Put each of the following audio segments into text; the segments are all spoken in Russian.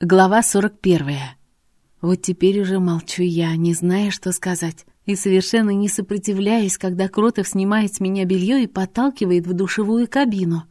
Глава 41. Вот теперь уже молчу я, не зная, что сказать, и совершенно не сопротивляясь, когда Кротов снимает с меня белье и подталкивает в душевую кабину.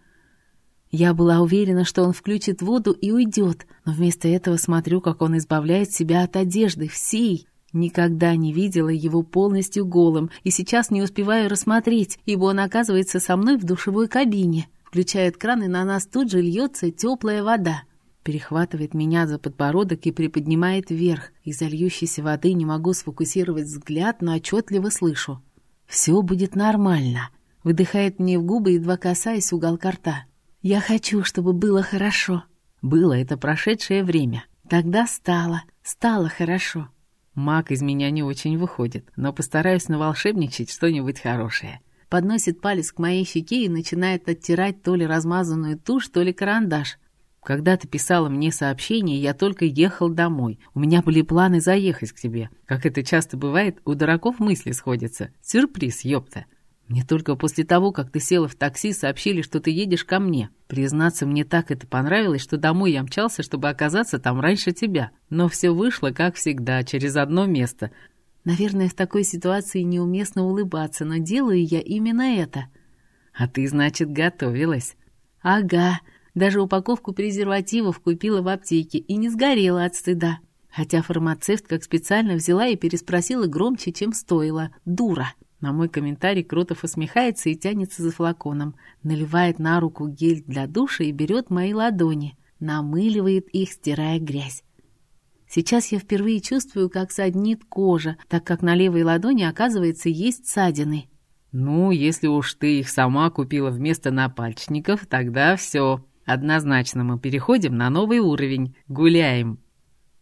Я была уверена, что он включит воду и уйдет, но вместо этого смотрю, как он избавляет себя от одежды всей. Никогда не видела его полностью голым, и сейчас не успеваю рассмотреть, ибо он оказывается со мной в душевой кабине. Включает кран, и на нас тут же льется теплая вода перехватывает меня за подбородок и приподнимает вверх. Из-за льющейся воды не могу сфокусировать взгляд, но отчетливо слышу. «Все будет нормально», — выдыхает мне в губы, едва касаясь уголка рта. «Я хочу, чтобы было хорошо». Было это прошедшее время. Тогда стало, стало хорошо. Маг из меня не очень выходит, но постараюсь наволшебничать что-нибудь хорошее. Подносит палец к моей щеке и начинает оттирать то ли размазанную тушь, то ли карандаш — когда ты писала мне сообщение, я только ехал домой. У меня были планы заехать к тебе. Как это часто бывает, у дураков мысли сходятся. Сюрприз, ёпта. Мне только после того, как ты села в такси, сообщили, что ты едешь ко мне. Признаться, мне так это понравилось, что домой я мчался, чтобы оказаться там раньше тебя. Но все вышло, как всегда, через одно место. Наверное, в такой ситуации неуместно улыбаться, но делаю я именно это. А ты, значит, готовилась? Ага. Даже упаковку презервативов купила в аптеке и не сгорела от стыда. Хотя фармацевт как специально взяла и переспросила громче, чем стоило. «Дура!» На мой комментарий Кротов усмехается и тянется за флаконом. Наливает на руку гель для душа и берет мои ладони. Намыливает их, стирая грязь. Сейчас я впервые чувствую, как саднит кожа, так как на левой ладони, оказывается, есть ссадины. «Ну, если уж ты их сама купила вместо напальчников, тогда все», Однозначно мы переходим на новый уровень. Гуляем.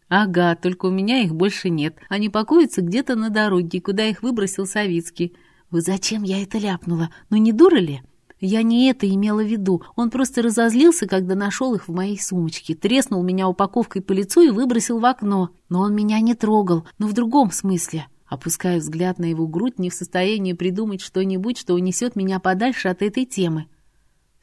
Ага, только у меня их больше нет. Они покоятся где-то на дороге, куда их выбросил Савицкий. Вы зачем я это ляпнула? Ну не дура ли? Я не это имела в виду. Он просто разозлился, когда нашел их в моей сумочке, треснул меня упаковкой по лицу и выбросил в окно. Но он меня не трогал, но в другом смысле. Опускаю взгляд на его грудь, не в состоянии придумать что-нибудь, что унесет меня подальше от этой темы.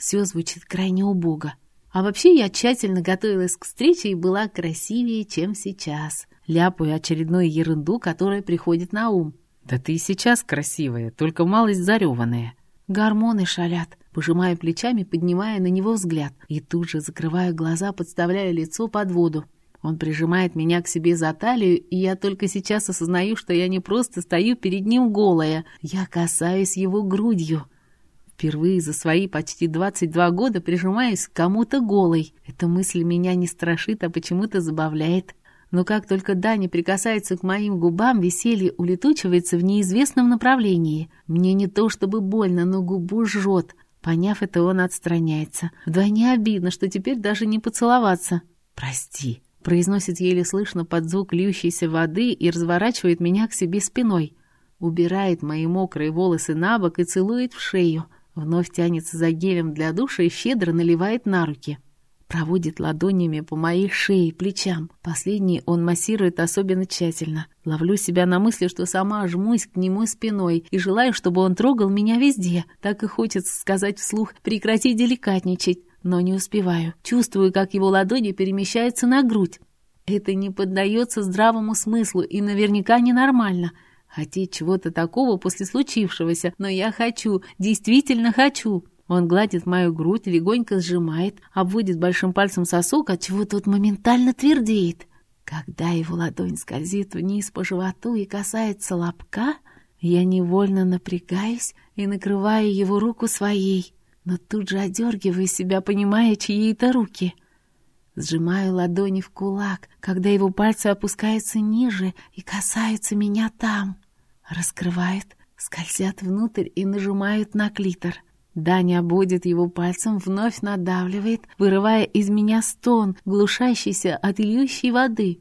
Все звучит крайне убого. А вообще я тщательно готовилась к встрече и была красивее, чем сейчас. Ляпаю очередную ерунду, которая приходит на ум. «Да ты и сейчас красивая, только малость зареванная». Гормоны шалят. Пожимаю плечами, поднимая на него взгляд. И тут же закрываю глаза, подставляя лицо под воду. Он прижимает меня к себе за талию, и я только сейчас осознаю, что я не просто стою перед ним голая. Я касаюсь его грудью. Впервые за свои почти 22 года прижимаюсь к кому-то голой. Эта мысль меня не страшит, а почему-то забавляет. Но как только Дани прикасается к моим губам, веселье улетучивается в неизвестном направлении. Мне не то чтобы больно, но губу жжет. Поняв это, он отстраняется. Вдвойне обидно, что теперь даже не поцеловаться. «Прости», — произносит еле слышно под звук льющейся воды и разворачивает меня к себе спиной. Убирает мои мокрые волосы на бок и целует в шею. Вновь тянется за гелем для душа и щедро наливает на руки. Проводит ладонями по моей шее и плечам. Последний он массирует особенно тщательно. Ловлю себя на мысли, что сама жмусь к нему спиной и желаю, чтобы он трогал меня везде. Так и хочется сказать вслух «прекрати деликатничать», но не успеваю. Чувствую, как его ладони перемещаются на грудь. Это не поддается здравому смыслу и наверняка ненормально — Хотеть чего-то такого после случившегося, но я хочу, действительно хочу. Он гладит мою грудь, легонько сжимает, обводит большим пальцем сосок, от чего тот моментально твердеет. Когда его ладонь скользит вниз по животу и касается лобка, я невольно напрягаюсь и накрываю его руку своей, но тут же одергиваю себя, понимая, чьи это руки. Сжимаю ладони в кулак, когда его пальцы опускаются ниже и касаются меня там. Раскрывает, скользят внутрь и нажимают на клитор. Даня будет его пальцем, вновь надавливает, вырывая из меня стон, глушащийся от льющей воды.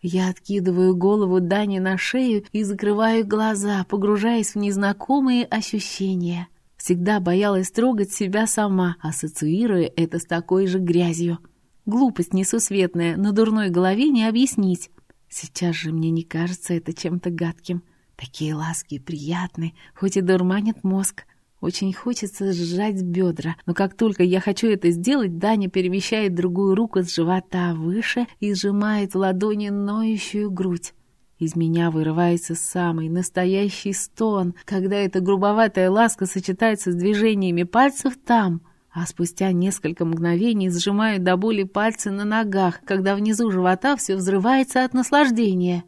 Я откидываю голову Дани на шею и закрываю глаза, погружаясь в незнакомые ощущения. Всегда боялась трогать себя сама, ассоциируя это с такой же грязью. Глупость несусветная, на дурной голове не объяснить. Сейчас же мне не кажется это чем-то гадким. Такие ласки приятны, хоть и дурманят мозг. Очень хочется сжать бедра, но как только я хочу это сделать, Даня перемещает другую руку с живота выше и сжимает в ладони ноющую грудь. Из меня вырывается самый настоящий стон, когда эта грубоватая ласка сочетается с движениями пальцев там, а спустя несколько мгновений сжимаю до боли пальцы на ногах, когда внизу живота все взрывается от наслаждения.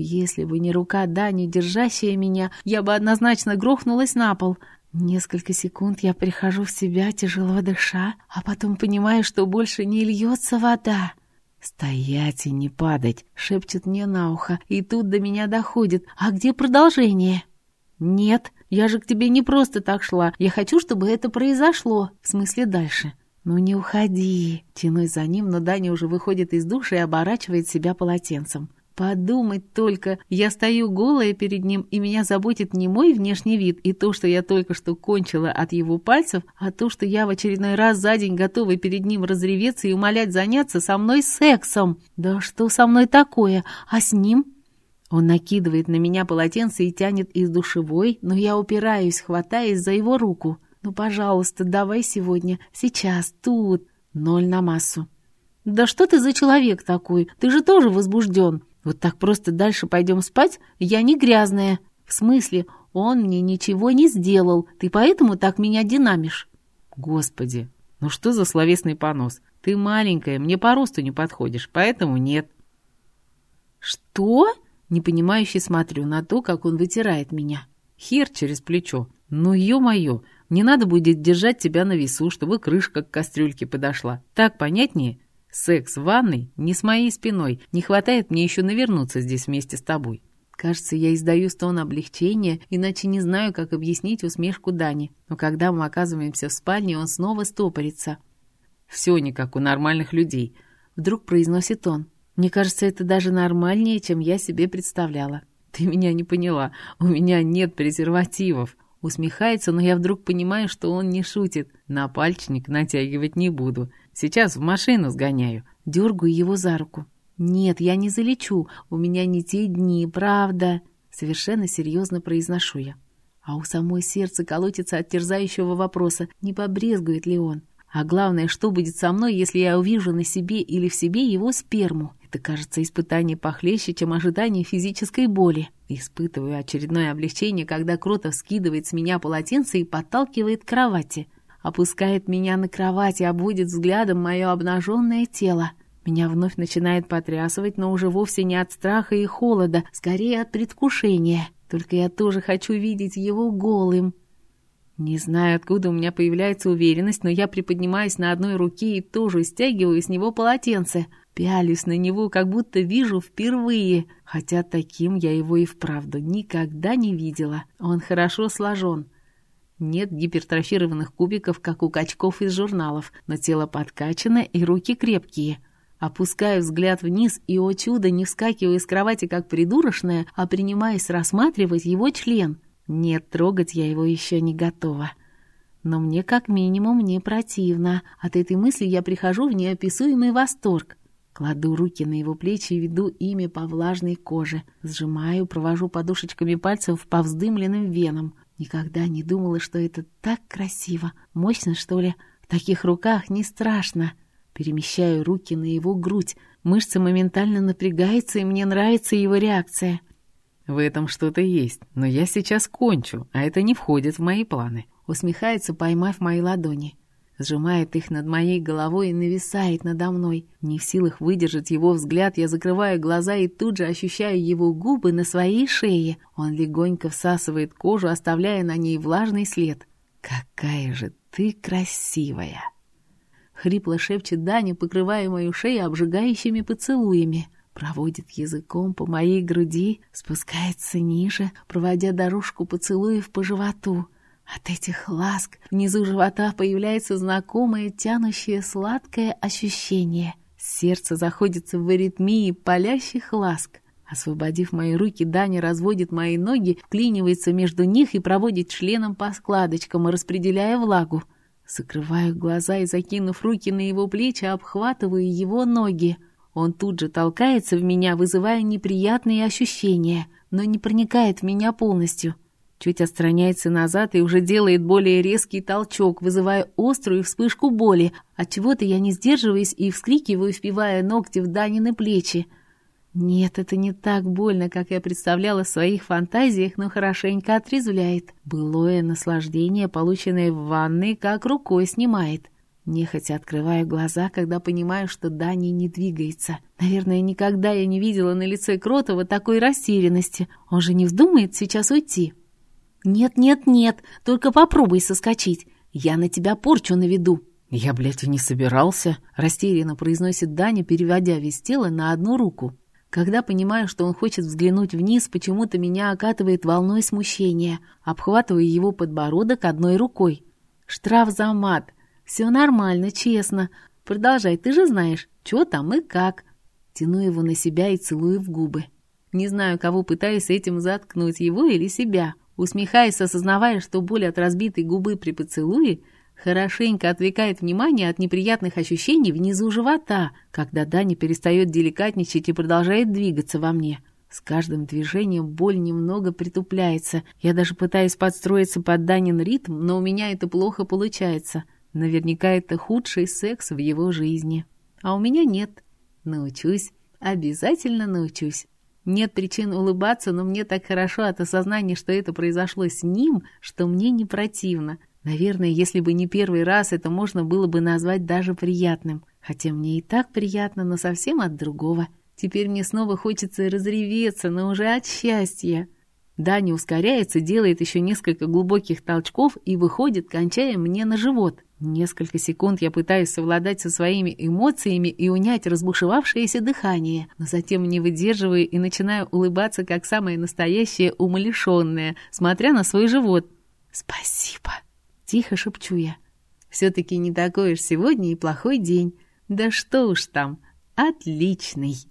Если бы не рука Дани, держащая меня, я бы однозначно грохнулась на пол. Несколько секунд я прихожу в себя, тяжело дыша, а потом понимаю, что больше не льется вода. «Стоять и не падать!» — шепчет мне на ухо, и тут до меня доходит. «А где продолжение?» «Нет, я же к тебе не просто так шла. Я хочу, чтобы это произошло. В смысле дальше». «Ну не уходи!» Тянусь за ним, но Даня уже выходит из душа и оборачивает себя полотенцем. Подумать только, я стою голая перед ним, и меня заботит не мой внешний вид и то, что я только что кончила от его пальцев, а то, что я в очередной раз за день готова перед ним разреветься и умолять заняться со мной сексом. Да что со мной такое? А с ним? Он накидывает на меня полотенце и тянет из душевой, но я упираюсь, хватаясь за его руку. «Ну, пожалуйста, давай сегодня, сейчас, тут». Ноль на массу. «Да что ты за человек такой? Ты же тоже возбужден!» Вот так просто дальше пойдем спать? Я не грязная. В смысле, он мне ничего не сделал. Ты поэтому так меня динамишь? Господи, ну что за словесный понос? Ты маленькая, мне по росту не подходишь, поэтому нет. Что? Непонимающе смотрю на то, как он вытирает меня. Хер через плечо. Ну, ё-моё, не надо будет держать тебя на весу, чтобы крышка к кастрюльке подошла. Так понятнее? Секс в ванной не с моей спиной. Не хватает мне еще навернуться здесь вместе с тобой. Кажется, я издаю стон облегчения, иначе не знаю, как объяснить усмешку Дани. Но когда мы оказываемся в спальне, он снова стопорится. «Все не как у нормальных людей», — вдруг произносит он. «Мне кажется, это даже нормальнее, чем я себе представляла». «Ты меня не поняла. У меня нет презервативов». Усмехается, но я вдруг понимаю, что он не шутит. На пальчик натягивать не буду. Сейчас в машину сгоняю. Дергаю его за руку. «Нет, я не залечу. У меня не те дни, правда». Совершенно серьезно произношу я. А у самой сердце колотится от терзающего вопроса, не побрезгует ли он. А главное, что будет со мной, если я увижу на себе или в себе его сперму? Это, кажется, испытание похлеще, чем ожидание физической боли. Испытываю очередное облегчение, когда Кротов скидывает с меня полотенце и подталкивает к кровати опускает меня на кровать и обводит взглядом мое обнаженное тело. Меня вновь начинает потрясывать, но уже вовсе не от страха и холода, скорее от предвкушения. Только я тоже хочу видеть его голым. Не знаю, откуда у меня появляется уверенность, но я приподнимаюсь на одной руке и тоже стягиваю с него полотенце. Пялюсь на него, как будто вижу впервые, хотя таким я его и вправду никогда не видела. Он хорошо сложен. Нет гипертрофированных кубиков, как у качков из журналов, но тело подкачано и руки крепкие. Опускаю взгляд вниз и, о чудо, не вскакиваю из кровати как придурочная, а принимаюсь рассматривать его член. Нет, трогать я его еще не готова. Но мне как минимум не противно. От этой мысли я прихожу в неописуемый восторг. Кладу руки на его плечи и веду ими по влажной коже. Сжимаю, провожу подушечками пальцев по вздымленным венам. Никогда не думала, что это так красиво. Мощно, что ли? В таких руках не страшно. Перемещаю руки на его грудь. Мышца моментально напрягается, и мне нравится его реакция. В этом что-то есть, но я сейчас кончу, а это не входит в мои планы. Усмехается, поймав мои ладони сжимает их над моей головой и нависает надо мной. Не в силах выдержать его взгляд, я закрываю глаза и тут же ощущаю его губы на своей шее. Он легонько всасывает кожу, оставляя на ней влажный след. «Какая же ты красивая!» Хрипло шепчет Даня, покрывая мою шею обжигающими поцелуями. Проводит языком по моей груди, спускается ниже, проводя дорожку поцелуев по животу — от этих ласк внизу живота появляется знакомое, тянущее сладкое ощущение. Сердце заходится в аритмии палящих ласк. Освободив мои руки, Даня разводит мои ноги, вклинивается между них и проводит членом по складочкам, распределяя влагу. Закрываю глаза и, закинув руки на его плечи, обхватываю его ноги. Он тут же толкается в меня, вызывая неприятные ощущения, но не проникает в меня полностью — чуть отстраняется назад и уже делает более резкий толчок, вызывая острую вспышку боли. От чего то я не сдерживаюсь и вскрикиваю, впивая ногти в Данины плечи. Нет, это не так больно, как я представляла в своих фантазиях, но хорошенько отрезвляет. Былое наслаждение, полученное в ванной, как рукой снимает. Нехотя открываю глаза, когда понимаю, что Дани не двигается. Наверное, никогда я не видела на лице Кротова такой растерянности. Он же не вздумает сейчас уйти. «Нет, нет, нет, только попробуй соскочить. Я на тебя порчу наведу». «Я, блядь, и не собирался», — растерянно произносит Даня, переводя весь тело на одну руку. Когда понимаю, что он хочет взглянуть вниз, почему-то меня окатывает волной смущения. Обхватываю его подбородок одной рукой. Штраф за мат. Все нормально, честно. Продолжай, ты же знаешь, что там и как. Тяну его на себя и целую в губы. Не знаю, кого пытаюсь этим заткнуть, его или себя. Усмехаясь, осознавая, что боль от разбитой губы при поцелуе хорошенько отвлекает внимание от неприятных ощущений внизу живота, когда Даня перестает деликатничать и продолжает двигаться во мне. С каждым движением боль немного притупляется. Я даже пытаюсь подстроиться под Данин ритм, но у меня это плохо получается. Наверняка это худший секс в его жизни. А у меня нет. Научусь. Обязательно научусь. Нет причин улыбаться, но мне так хорошо от осознания, что это произошло с ним, что мне не противно. Наверное, если бы не первый раз, это можно было бы назвать даже приятным. Хотя мне и так приятно, но совсем от другого. Теперь мне снова хочется разреветься, но уже от счастья. Даня ускоряется, делает еще несколько глубоких толчков и выходит, кончая мне на живот. Несколько секунд я пытаюсь совладать со своими эмоциями и унять разбушевавшееся дыхание, но затем не выдерживаю и начинаю улыбаться, как самая настоящая умалишенная, смотря на свой живот. «Спасибо!» — тихо шепчу я. «Все-таки не такой уж сегодня и плохой день. Да что уж там, отличный!»